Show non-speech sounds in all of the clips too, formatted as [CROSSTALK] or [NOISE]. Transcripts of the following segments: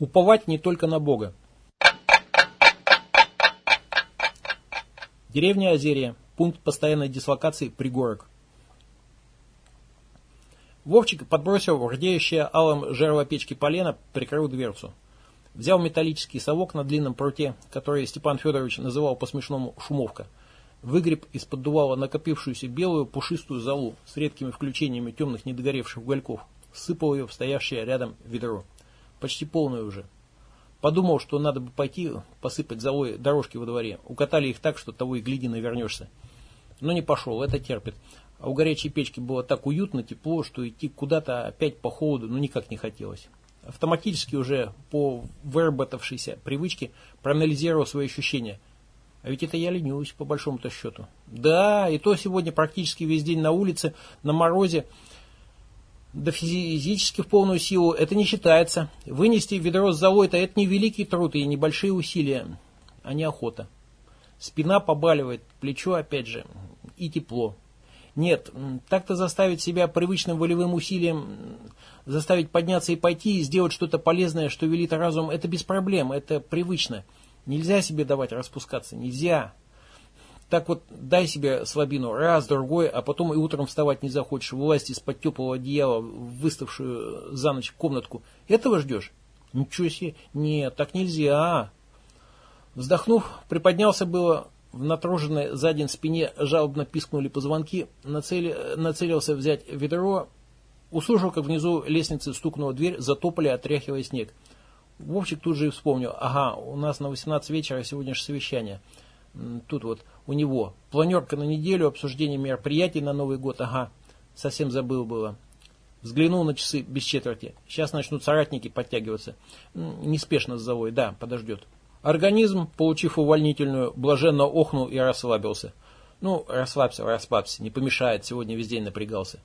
Уповать не только на Бога. Деревня Озерья. Пункт постоянной дислокации Пригорок. Вовчик подбросил рдеющее алым жерло печки полено, прикрыл дверцу. Взял металлический совок на длинном пруте, который Степан Федорович называл по-смешному «шумовка». Выгреб из поддувала накопившуюся белую пушистую золу с редкими включениями темных недогоревших угольков. Сыпал ее в стоявшее рядом ведро почти полную уже. Подумал, что надо бы пойти посыпать золой дорожки во дворе. Укатали их так, что того и гляди навернешься. Но не пошел, это терпит. А у горячей печки было так уютно, тепло, что идти куда-то опять по холоду ну никак не хотелось. Автоматически уже по выработавшейся привычке проанализировал свои ощущения. А ведь это я ленюсь, по большому-то счету. Да, и то сегодня практически весь день на улице, на морозе, да физически в полную силу это не считается. Вынести ведро с золой-то это не великий труд и небольшие усилия, а не охота. Спина побаливает, плечо опять же, и тепло. Нет, так-то заставить себя привычным волевым усилием, заставить подняться и пойти, и сделать что-то полезное, что велит разум, это без проблем, это привычно. Нельзя себе давать распускаться, нельзя. Так вот, дай себе слабину раз, другой, а потом и утром вставать не захочешь, вылазить из-под теплого одеяла, выставшую за ночь комнатку. Этого ждешь? Ничего себе, нет, так нельзя. Вздохнув, приподнялся было, в натруженной за день спине жалобно пискнули позвонки, нацели, нацелился взять ведро, услышал, как внизу лестницы стукнула дверь, затопали, отряхивая снег. Вовчик тут же и вспомнил, ага, у нас на 18 вечера сегодня же совещание. Тут вот у него планерка на неделю, обсуждение мероприятий на Новый год. Ага, совсем забыл было. Взглянул на часы без четверти. Сейчас начнут соратники подтягиваться. Неспешно с завой, да, подождет. Организм, получив увольнительную, блаженно охнул и расслабился. Ну, расслабься, расслабься, не помешает, сегодня весь день напрягался.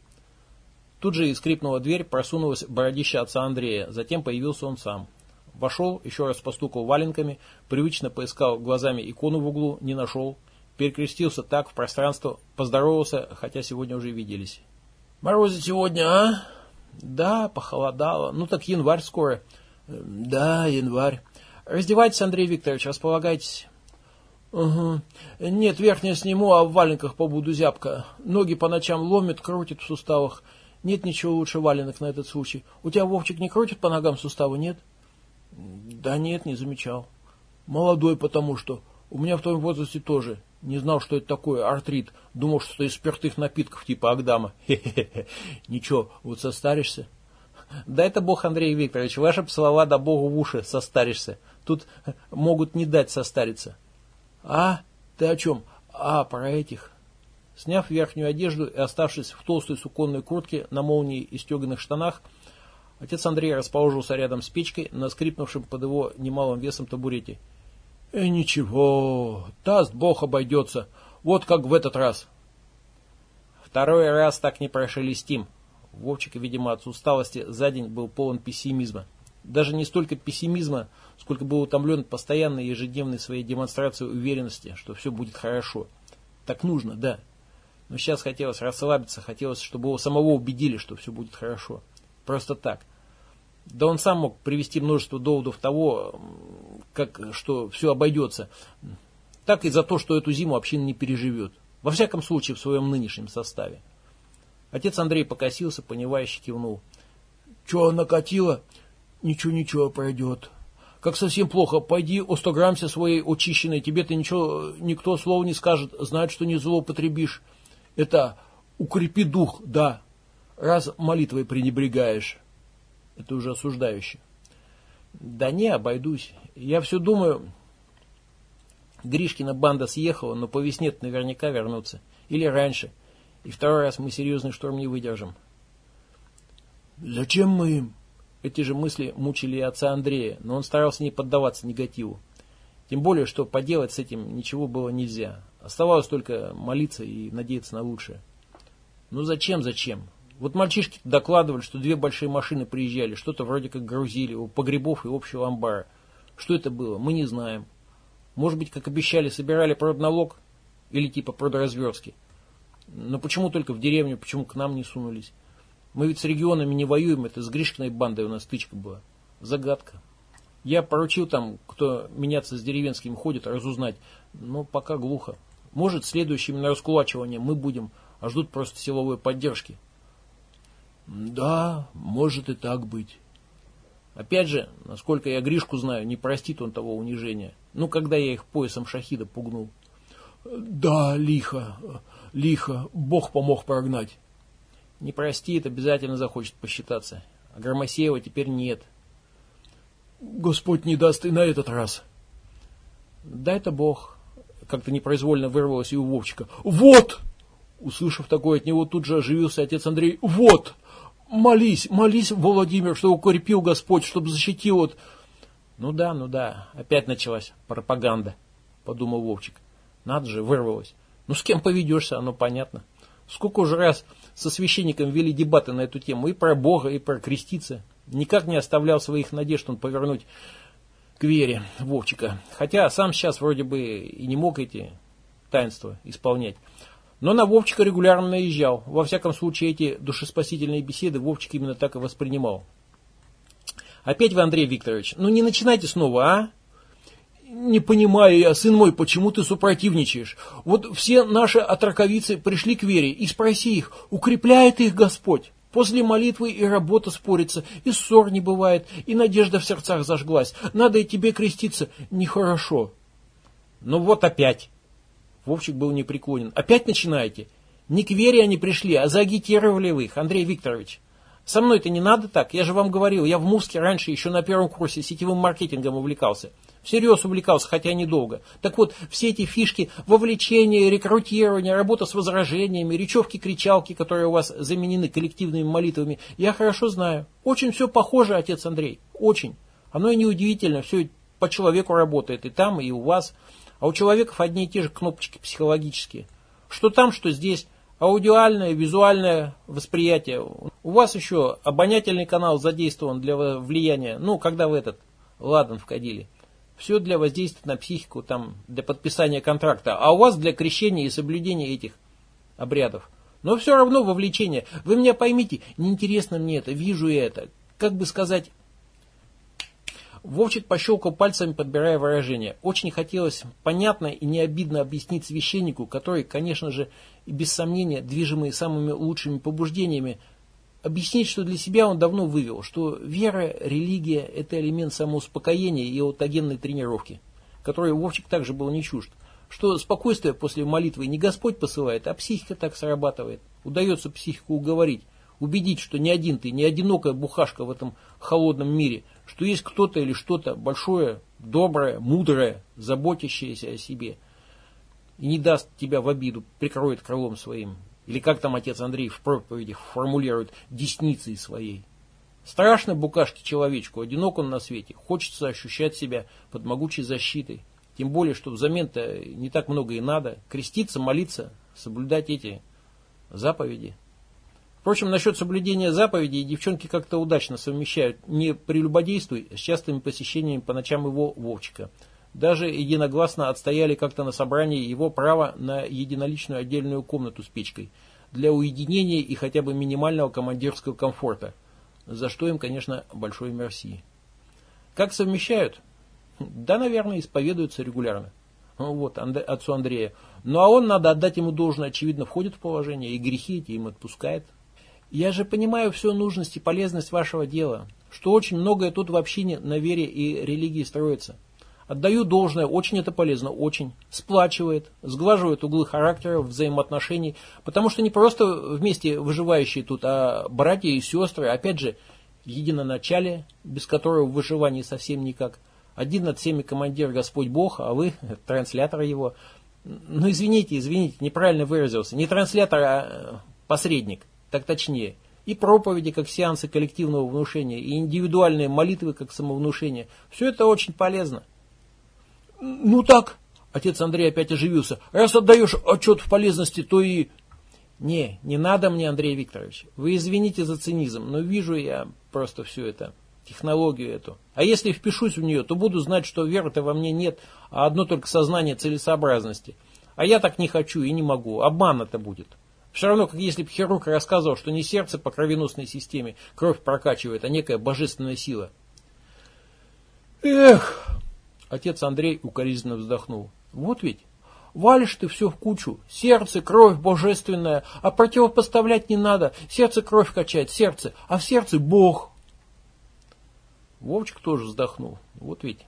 Тут же и скрипнула дверь, просунулась бородища отца Андрея, затем появился он сам. Вошел, еще раз постукал валенками, привычно поискал глазами икону в углу, не нашел. Перекрестился так в пространство, поздоровался, хотя сегодня уже виделись. «Морозы сегодня, а?» «Да, похолодало. Ну так январь скоро». «Да, январь. Раздевайтесь, Андрей Викторович, располагайтесь». «Угу. Нет, верхнее сниму, а в валенках побуду зябко. Ноги по ночам ломит, крутит в суставах. Нет ничего лучше валенок на этот случай. У тебя, Вовчик, не крутит по ногам суставы, нет?» Да нет, не замечал. Молодой потому что. У меня в том возрасте тоже. Не знал, что это такое, артрит. Думал, что из спиртных напитков типа Агдама. Хе-хе-хе. Ничего, вот состаришься. Да это бог, Андрей Викторович, ваши слова да богу в уши состаришься. Тут могут не дать состариться. А? Ты о чем? А, про этих. Сняв верхнюю одежду и оставшись в толстой суконной куртке на молнии и стеганых штанах, Отец Андрей расположился рядом с печкой на скрипнувшем под его немалым весом табурете. «Э, ничего, даст Бог обойдется, вот как в этот раз». Второй раз так не прошелестим. Вовчик, видимо, от усталости за день был полон пессимизма. Даже не столько пессимизма, сколько был утомлен постоянной ежедневной своей демонстрацией уверенности, что все будет хорошо. Так нужно, да. Но сейчас хотелось расслабиться, хотелось, чтобы его самого убедили, что все будет хорошо. Просто так. Да он сам мог привести множество доводов того, как, что все обойдется. Так и за то, что эту зиму община не переживет. Во всяком случае, в своем нынешнем составе. Отец Андрей покосился, понимающе кивнул. Че накатило? Ничего-ничего пройдет. Как совсем плохо, пойди остограммся своей очищенной, тебе-то ничего, никто слова не скажет, знает, что не злоупотребишь. Это укрепи дух, да, раз молитвой пренебрегаешь. Это уже осуждающе. Да не, обойдусь. Я все думаю, Гришкина банда съехала, но по весне наверняка вернутся. Или раньше. И второй раз мы серьезный шторм не выдержим. Зачем мы им? Эти же мысли мучили отца Андрея, но он старался не поддаваться негативу. Тем более, что поделать с этим ничего было нельзя. Оставалось только молиться и надеяться на лучшее. Ну зачем, зачем? Вот мальчишки докладывали, что две большие машины приезжали, что-то вроде как грузили у погребов и общего амбара. Что это было, мы не знаем. Может быть, как обещали, собирали продналог или типа продразверстки. Но почему только в деревню, почему к нам не сунулись? Мы ведь с регионами не воюем, это с Гришкиной бандой у нас стычка была. Загадка. Я поручил там, кто меняться с деревенским ходит, разузнать. Но пока глухо. Может, следующим на раскулачивание мы будем, а ждут просто силовой поддержки. Да, может и так быть. Опять же, насколько я Гришку знаю, не простит он того унижения. Ну, когда я их поясом шахида пугнул. Да, лихо, лихо, Бог помог прогнать. Не простит, обязательно захочет посчитаться. А Громосеева теперь нет. Господь не даст и на этот раз. Да это Бог. Как-то непроизвольно вырвалось и у Вовчика. Вот! Услышав такое от него, тут же оживился отец Андрей. Вот! Молись, молись, Владимир, что укрепил Господь, чтобы защитил от... Ну да, ну да, опять началась пропаганда, подумал Вовчик. Надо же, вырвалось. Ну с кем поведешься, оно понятно. Сколько уже раз со священником вели дебаты на эту тему и про Бога, и про креститься. Никак не оставлял своих надежд он повернуть к вере Вовчика. Хотя сам сейчас вроде бы и не мог эти таинства исполнять. Но на Вовчика регулярно наезжал. Во всяком случае, эти душеспасительные беседы Вовчик именно так и воспринимал. Опять вы, Андрей Викторович, ну не начинайте снова, а? Не понимаю я, сын мой, почему ты супротивничаешь? Вот все наши отраковицы пришли к вере, и спроси их, укрепляет их Господь? После молитвы и работа спорится, и ссор не бывает, и надежда в сердцах зажглась. Надо и тебе креститься, нехорошо. Ну вот опять. Вовчик был непреклонен. «Опять начинаете? Не к вере они пришли, а заагитировали вы их, Андрей Викторович. Со мной-то не надо так. Я же вам говорил, я в Муске раньше еще на первом курсе сетевым маркетингом увлекался. Всерьез увлекался, хотя недолго. Так вот, все эти фишки, вовлечение, рекрутирование, работа с возражениями, речевки-кричалки, которые у вас заменены коллективными молитвами, я хорошо знаю. Очень все похоже, отец Андрей. Очень. Оно и неудивительно, все по человеку работает и там, и у вас. А у человеков одни и те же кнопочки психологические. Что там, что здесь. Аудиальное, визуальное восприятие. У вас еще обонятельный канал задействован для влияния. Ну, когда вы этот ладан вкадили. Все для воздействия на психику, там, для подписания контракта. А у вас для крещения и соблюдения этих обрядов. Но все равно вовлечение. Вы меня поймите, неинтересно мне это, вижу я это. Как бы сказать, Вовчик пощелкал пальцами, подбирая выражение. Очень хотелось понятно и не обидно объяснить священнику, который, конечно же, и без сомнения, движимый самыми лучшими побуждениями, объяснить, что для себя он давно вывел, что вера, религия – это элемент самоуспокоения и аутогенной тренировки, которой Вовчик также был не чужд, что спокойствие после молитвы не Господь посылает, а психика так срабатывает. Удается психику уговорить, убедить, что не один ты, не одинокая бухашка в этом холодном мире – что есть кто-то или что-то большое, доброе, мудрое, заботящееся о себе. И не даст тебя в обиду, прикроет крылом своим. Или как там отец Андрей в проповедях формулирует, десницей своей. Страшно букашке человечку, одинок он на свете, хочется ощущать себя под могучей защитой. Тем более, что взамен-то не так много и надо. Креститься, молиться, соблюдать эти заповеди. Впрочем, насчет соблюдения заповедей девчонки как-то удачно совмещают не прелюбодействуй с частыми посещениями по ночам его Вовчика. Даже единогласно отстояли как-то на собрании его право на единоличную отдельную комнату с печкой для уединения и хотя бы минимального командирского комфорта, за что им, конечно, большой мерси. Как совмещают? Да, наверное, исповедуются регулярно. Вот, отцу Андрея. Ну а он, надо отдать ему должное, очевидно, входит в положение, и грехи эти им отпускает. Я же понимаю всю нужность и полезность вашего дела, что очень многое тут в общине на вере и религии строится. Отдаю должное, очень это полезно, очень. Сплачивает, сглаживает углы характера, взаимоотношений, потому что не просто вместе выживающие тут, а братья и сестры, опять же, единоначалие, без которого в выживании совсем никак. Один над всеми командир Господь Бог, а вы [LAUGHS] транслятор его. Ну, извините, извините, неправильно выразился. Не транслятор, а посредник так точнее. И проповеди, как сеансы коллективного внушения, и индивидуальные молитвы, как самовнушение. Все это очень полезно. Ну так, отец Андрей опять оживился. Раз отдаешь отчет в полезности, то и... Не, не надо мне, Андрей Викторович. Вы извините за цинизм, но вижу я просто все это, технологию эту. А если впишусь в нее, то буду знать, что веры-то во мне нет, а одно только сознание целесообразности. А я так не хочу и не могу. Обман это будет. Все равно, как если бы хирург рассказывал, что не сердце по кровеносной системе кровь прокачивает, а некая божественная сила. Эх! Отец Андрей укоризненно вздохнул. Вот ведь, валишь ты все в кучу. Сердце, кровь божественная, а противопоставлять не надо. Сердце кровь качает, сердце, а в сердце Бог. Вовчик тоже вздохнул. Вот ведь.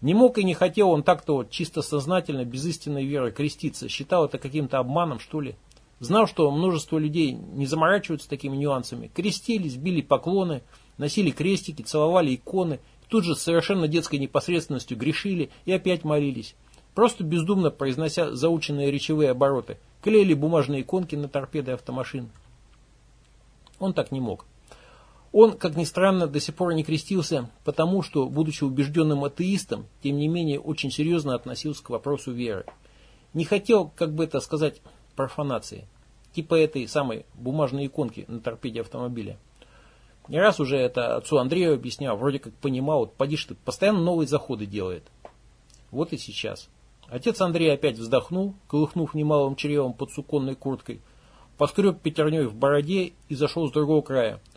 Не мог и не хотел он так-то вот чисто сознательно, без истинной веры креститься. Считал это каким-то обманом, что ли. Знал, что множество людей не заморачиваются такими нюансами. Крестились, били поклоны, носили крестики, целовали иконы. Тут же с совершенно детской непосредственностью грешили и опять молились. Просто бездумно произнося заученные речевые обороты. Клеили бумажные иконки на торпеды автомашин. Он так не мог. Он, как ни странно, до сих пор не крестился, потому что, будучи убежденным атеистом, тем не менее очень серьезно относился к вопросу веры. Не хотел, как бы это сказать, профанации. Типа этой самой бумажной иконки на торпеде автомобиля. Не раз уже это отцу Андрею объяснял, вроде как понимал, вот поди ты, постоянно новые заходы делает. Вот и сейчас. Отец Андрей опять вздохнул, колыхнув немалым чревом под суконной курткой, поскреб пятерней в бороде и зашел с другого края –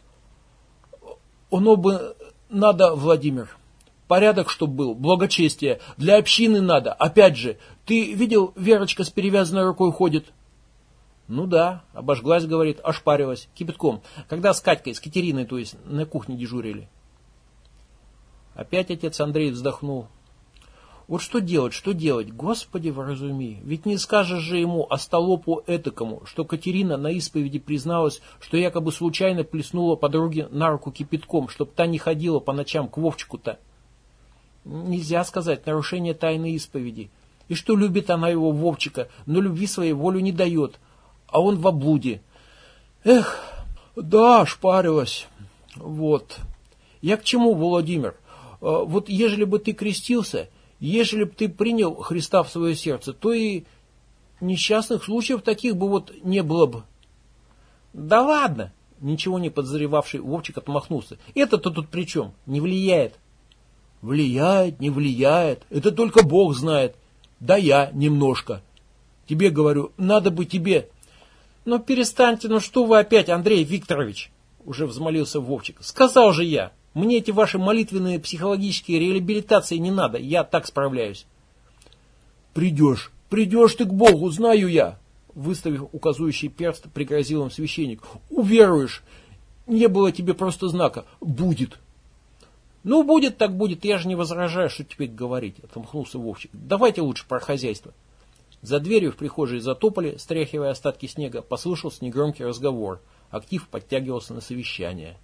оно бы надо, Владимир. Порядок, чтобы был, благочестие. Для общины надо. Опять же, ты видел, Верочка с перевязанной рукой ходит? Ну да, обожглась, говорит, ошпарилась, кипятком. Когда с Катькой, с Катериной, то есть, на кухне дежурили. Опять отец Андрей вздохнул. Вот что делать, что делать? Господи, вразуми. Ведь не скажешь же ему, остолопу этакому, что Катерина на исповеди призналась, что якобы случайно плеснула подруге на руку кипятком, чтоб та не ходила по ночам к Вовчику-то. Нельзя сказать, нарушение тайны исповеди. И что любит она его, Вовчика, но любви своей волю не дает, а он в облуде. Эх, да, шпарилась. Вот. Я к чему, Владимир? А, вот ежели бы ты крестился Ежели бы ты принял Христа в свое сердце, то и несчастных случаев таких бы вот не было бы. Да ладно, ничего не подозревавший Вовчик отмахнулся. Это-то тут при чем? Не влияет. Влияет, не влияет. Это только Бог знает. Да я немножко. Тебе говорю, надо бы тебе. Но перестаньте, ну что вы опять, Андрей Викторович? Уже взмолился Вовчик. Сказал же я. Мне эти ваши молитвенные психологические реабилитации не надо, я так справляюсь. Придешь, придешь ты к Богу, знаю я, выставив указывающий перст, пригрозил им священник. Уверуешь, не было тебе просто знака, будет. Ну, будет так будет, я же не возражаю, что теперь говорить, отмахнулся Вовчик. Давайте лучше про хозяйство. За дверью в прихожей затопали, стряхивая остатки снега, послышался негромкий разговор. Актив подтягивался на совещание.